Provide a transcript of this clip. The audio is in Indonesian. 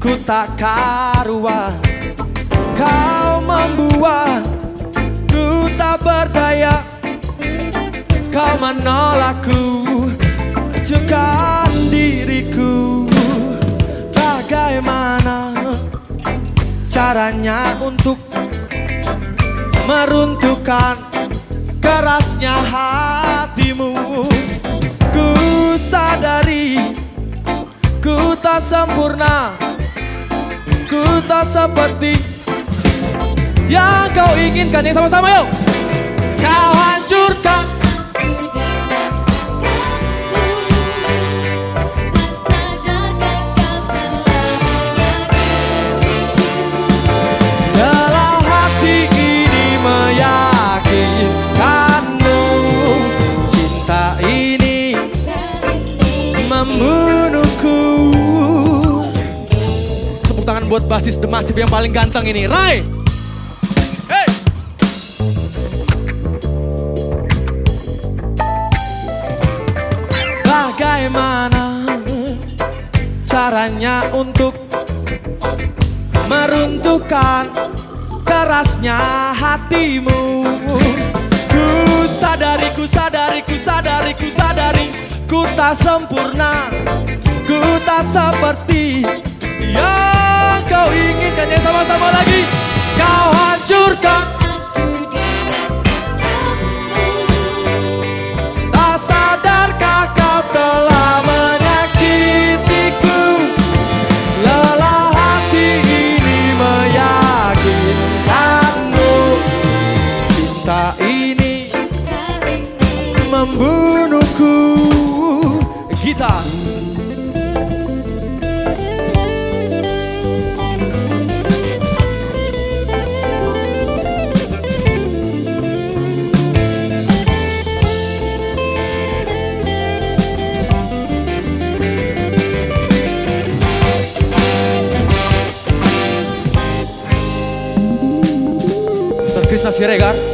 ku tak karuan Kau membuat ku tak berdaya. Kau menolakku Ajukan diriku. Bagaimana caranya untuk meruntuhkan kerasnya hatimu? Ku sadari ku tak sempurna Ku tak seperti yang kau inginkan. Yang sama-sama yuk. Kau hancurkan tangan buat basis The Massive yang paling ganteng ini. Rai! Bagaimana caranya untuk meruntuhkan kerasnya hatimu? Ku sadari, ku sadari, ku sadari, ku sadari Ku tak sempurna, ku tak seperti yang kau inginkan Ya sama-sama lagi. Kau hancurkan. Tak sadarkah kau telah menyakitiku? Lelah hati ini meyakinkanmu. Cinta ini membunuhku. Kita Siregar